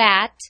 fat